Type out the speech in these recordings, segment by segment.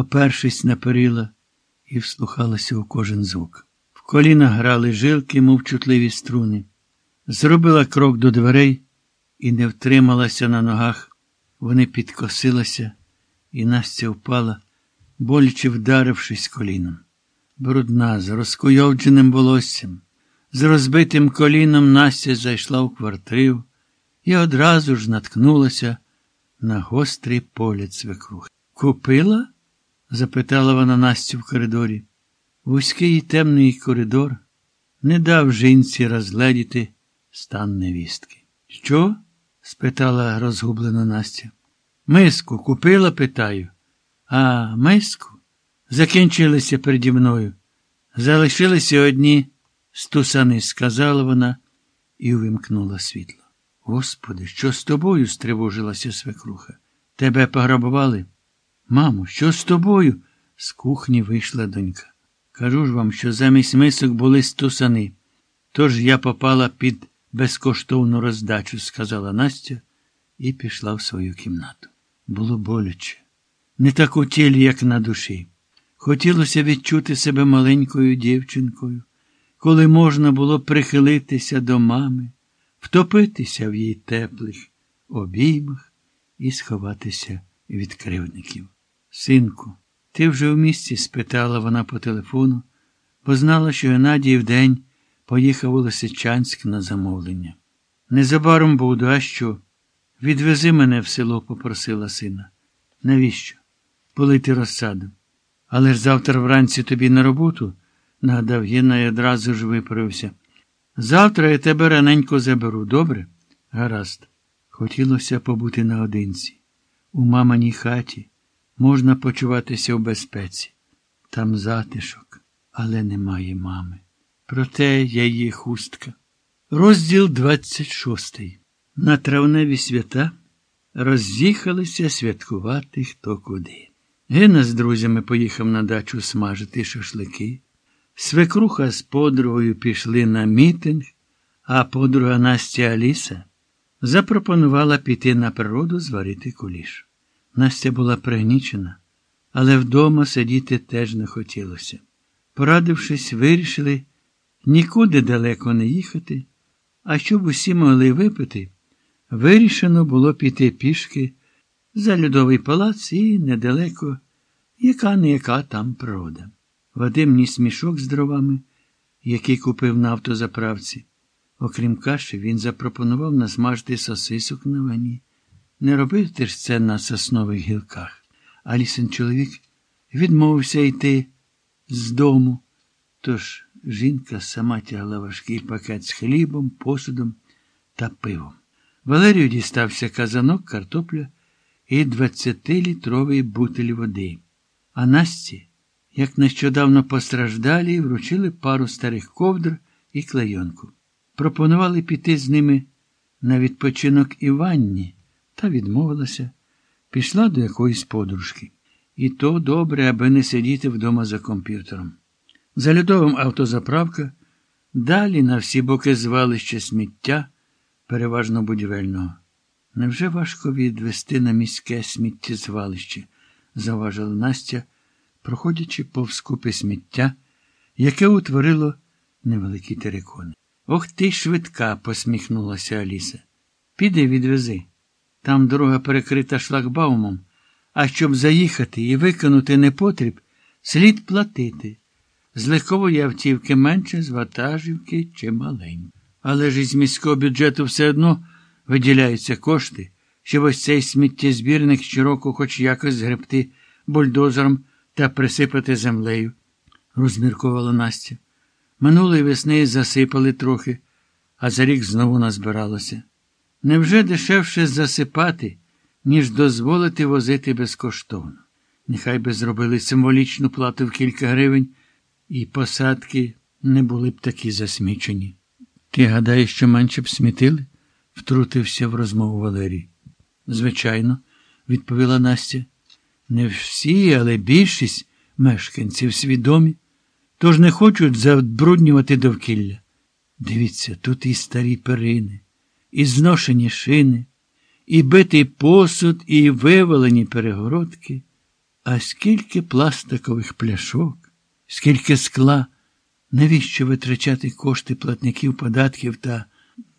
опершись на перила, і вслухалася у кожен звук. В колінах грали жилки, мов чутливі струни. Зробила крок до дверей і не втрималася на ногах. Вони підкосилися, і Настя впала, боляче вдарившись коліном. Брудна, з розкуйовдженим волоссям, з розбитим коліном Настя зайшла у квартиру і одразу ж наткнулася на гострий погляд свекрухи. Купила? Запитала вона Настю в коридорі. Вузький і темний коридор не дав жінці розгледіти стан невістки. Що? спитала розгублена Настя. Миску купила, питаю. А миску? Закінчилися переді мною. Залишилися одні стусани, сказала вона і увімкнула світло. Господи, що з тобою? стривожилася свекруха. Тебе пограбували? Мамо, що з тобою? З кухні вийшла донька. Кажу ж вам, що замість мисок були стусани. Тож я попала під безкоштовну роздачу, сказала Настя і пішла в свою кімнату. Було боляче. Не так у тілі, як на душі. Хотілося відчути себе маленькою дівчинкою, коли можна було прихилитися до мами, втопитися в її теплих обіймах і сховатися від кривдників. Синку, ти вже в місті? спитала вона по телефону, бо знала, що Геннадій вдень поїхав у Лисичанськ на замовлення. Незабаром буду, а що? Відвези мене в село, попросила сина. Навіщо? Полити розсаду. Але ж завтра вранці тобі на роботу, нагадав Гена і одразу ж виправився. Завтра я тебе раненько заберу, добре? Гаразд. Хотілося побути наодинці. У маминій хаті можна почуватися в безпеці. Там затишок, але немає мами. Проте я її хустка. Розділ 26. На травневі свята роз'їхалися святкувати хто куди. Гена з друзями поїхав на дачу смажити шашлики. Свекруха з подругою пішли на мітинг, а подруга Настя Аліса запропонувала піти на природу зварити куліш. Настя була пригнічена, але вдома сидіти теж не хотілося. Порадившись, вирішили нікуди далеко не їхати, а щоб усі могли випити, вирішено було піти пішки за льодовий палац і недалеко, яка не яка там природа. Вадим ніс мішок з дровами, який купив на автозаправці. Окрім каші, він запропонував насмажити сосисок на вані. Не робив ти ж це на соснових гілках. Алісин чоловік відмовився йти з дому. Тож жінка сама тягла важкий пакет з хлібом, посудом та пивом. Валерію дістався казанок, картопля і двадцятилітровий бутиль води. А Насті, як нещодавно постраждалі, вручили пару старих ковдр і клейонку. Пропонували піти з ними на відпочинок Іванні, та відмовилася, пішла до якоїсь подружки. І то добре, аби не сидіти вдома за комп'ютером. За льодовим автозаправка, далі на всі боки звалище сміття, переважно будівельного. Невже важко відвести на міське сміттєзвалище? заважила Настя, проходячи повз купи сміття, яке утворило невеликі терикони. Ох ти швидка, посміхнулася Аліса. Піди відвези. Там дорога перекрита шлагбаумом, а щоб заїхати і виконати непотріб, слід платити. З легкової автівки менше, з ватажівки чи маленькі. Але ж із міського бюджету все одно виділяються кошти, щоб ось цей сміттєзбірник щороку хоч якось згребти бульдозером та присипати землею, розміркувала Настя. Минулої весни засипали трохи, а за рік знову назбиралося. Невже дешевше засипати, ніж дозволити возити безкоштовно? Нехай би зробили символічну плату в кілька гривень, і посадки не були б такі засмічені. Ти гадаєш, що менше б смітили? втрутився в розмову Валерій. Звичайно, відповіла Настя. Не всі, але більшість мешканців свідомі, тож не хочуть забруднювати довкілля. Дивіться, тут і старі перини, і зношені шини, і битий посуд, і вивалені перегородки. А скільки пластикових пляшок, скільки скла, навіщо витрачати кошти платників податків та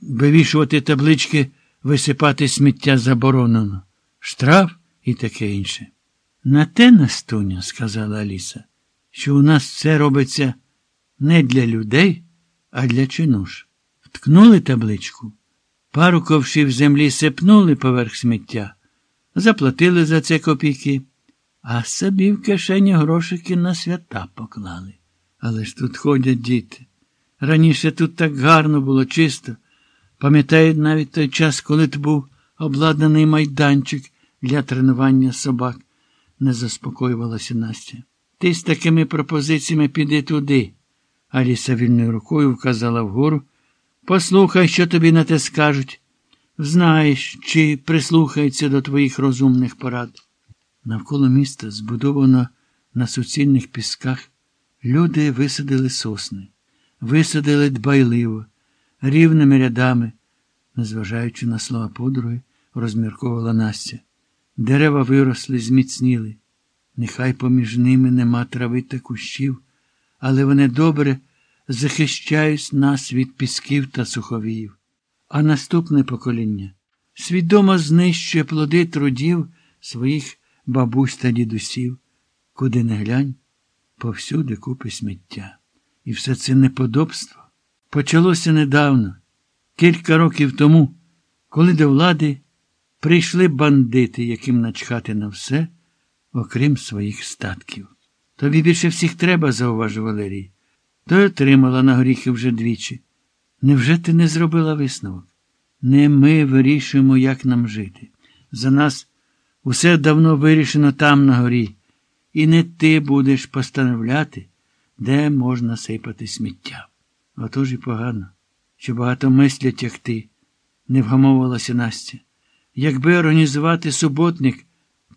вивішувати таблички, висипати сміття заборонено, штраф і таке інше. На те, Настуня, сказала Аліса, що у нас все робиться не для людей, а для чинуш. Вткнули табличку, пару ковшів землі сипнули поверх сміття, заплатили за це копійки, а собі в кишені грошики на свята поклали. Але ж тут ходять діти. Раніше тут так гарно було чисто. Пам'ятаю навіть той час, коли тут був обладнаний майданчик для тренування собак, не заспокоювалася Настя. Ти з такими пропозиціями піди туди. Аліса вільною рукою вказала вгору. Послухай, що тобі на те скажуть. Знаєш, чи прислухаються до твоїх розумних порад. Навколо міста, збудовано на суцільних пісках, люди висадили сосни, висадили дбайливо, рівними рядами, незважаючи на слова подруги, розмірковувала Настя. Дерева виросли, зміцніли. Нехай поміж ними нема трави та кущів, але вони добре захищають нас від пісків та суховіїв. А наступне покоління свідомо знищує плоди трудів своїх бабусь та дідусів, куди не глянь, повсюди купи сміття. І все це неподобство почалося недавно, кілька років тому, коли до влади прийшли бандити, яким начхати на все, окрім своїх статків. Тобі більше всіх треба, зауважив Валерій. То й отримала на горіхи вже двічі. Невже ти не зробила висновок? Не ми вирішуємо, як нам жити. За нас усе давно вирішено там на горі, і не ти будеш постановляти, де можна сипати сміття. Отож і погано, що багато мислять, як ти, не вгамовувалася Настя. Якби організувати суботник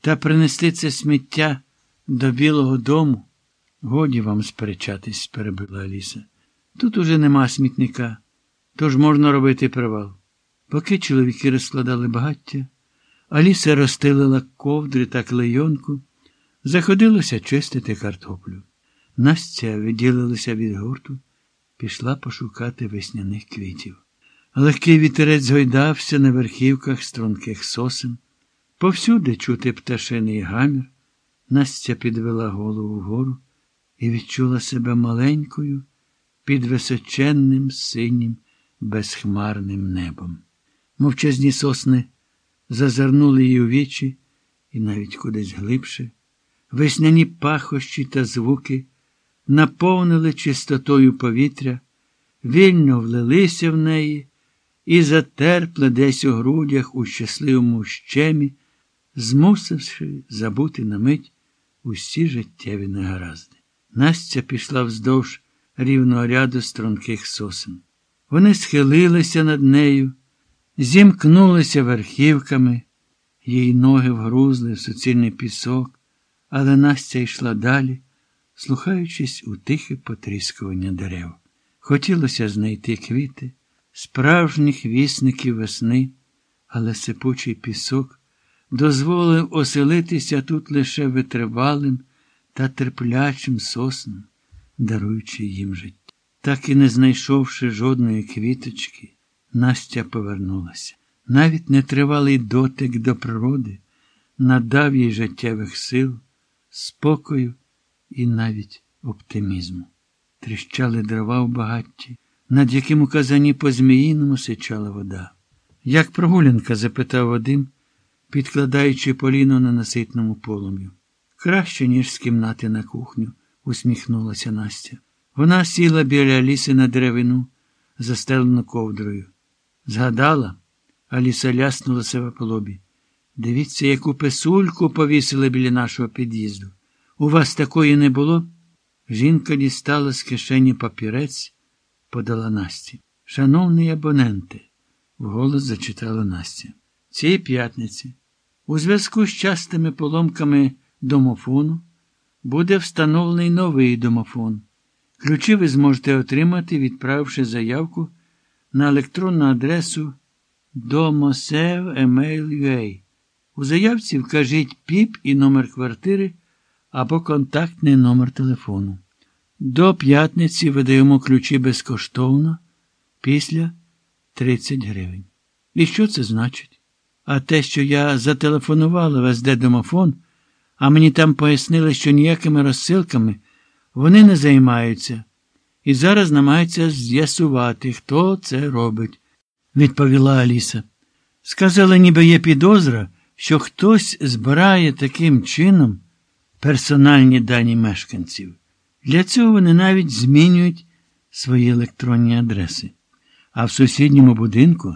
та принести це сміття до Білого дому, годі вам сперечатись, перебила Аліса. Тут уже нема смітника, тож можна робити привал. Поки чоловіки розкладали багаття, Аліса розстелила ковдри та клейонку, заходилося чистити картоплю. Настя відділилася від гурту, пішла пошукати весняних квітів. Легкий вітерець згойдався на верхівках струнких сосен. Повсюди чути пташиний гамір. Настя підвела голову вгору і відчула себе маленькою під височенним синім безхмарним небом. Мовчазні сосни зазирнули її у вічі і навіть кудись глибше. Весняні пахощі та звуки наповнили чистотою повітря, вільно влилися в неї і затерпли десь у грудях у щасливому щемі, змусивши забути на мить усі життєві негаразди. Настя пішла вздовж рівного ряду струнких сосен. Вони схилилися над нею, зімкнулися верхівками, її ноги вгрузли в суцільний пісок, але Настя йшла далі, слухаючись у тихе потріскування дерев. Хотілося знайти квіти, справжніх вісників весни, але сипучий пісок дозволив оселитися тут лише витривалим та терплячим соснам, даруючи їм життя. Так і не знайшовши жодної квіточки, Настя повернулася. Навіть нетривалий дотик до природи надав їй життєвих сил, спокою і навіть оптимізму. Тріщали дрова в багатті, над яким у казані по зміїному сичала вода. Як прогулянка? запитав Вадим, підкладаючи поліно на наситному полум'ю. Краще, ніж з кімнати на кухню, усміхнулася Настя. Вона сіла біля ліси на деревину, застелену ковдрою. Згадала, Аліса ляснула себе по лобі. Дивіться, яку писульку повісили біля нашого під'їзду. У вас такої не було? Жінка дістала з кишені папірець, подала Насті. Шановний абоненте, вголос зачитала Настя. Цієї п'ятниці, у зв'язку з частими поломками домофону, буде встановлений новий домофон. Ключі ви зможете отримати, відправивши заявку на електронну адресу domosev.email.ua. У заявці вкажіть піп і номер квартири або контактний номер телефону. До п'ятниці видаємо ключі безкоштовно, після 30 гривень. І що це значить? А те, що я зателефонувала в СД домофон, а мені там пояснили, що ніякими розсилками вони не займаються, і зараз намагаються з'ясувати, хто це робить, відповіла Аліса. Сказали, ніби є підозра, що хтось збирає таким чином персональні дані мешканців. Для цього вони навіть змінюють свої електронні адреси. А в сусідньому будинку